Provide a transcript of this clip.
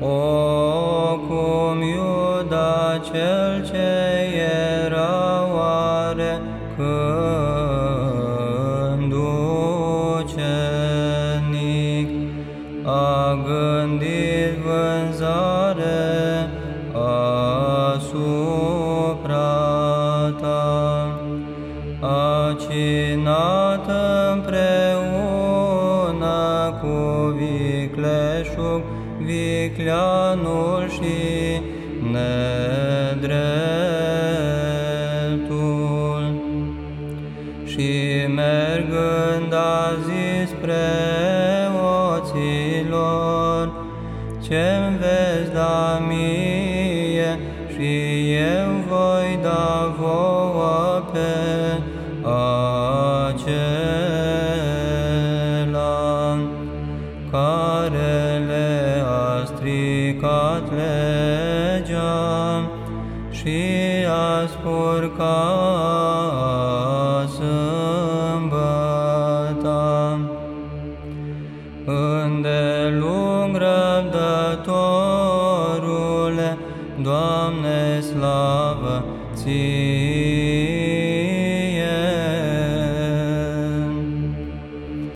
O, cum Iuda cel ce era oare când ucenic a gândit vânzare asupra ta, a cinat împreună vicleanul și nedreptul. Și mergând a zis preoților, Ce-mi veți da mie și eu voi da vouă pe acela care le-a stricat legea și a spurcat sâmbăta. Îndelung răbdătorule, Doamne, slavă ție!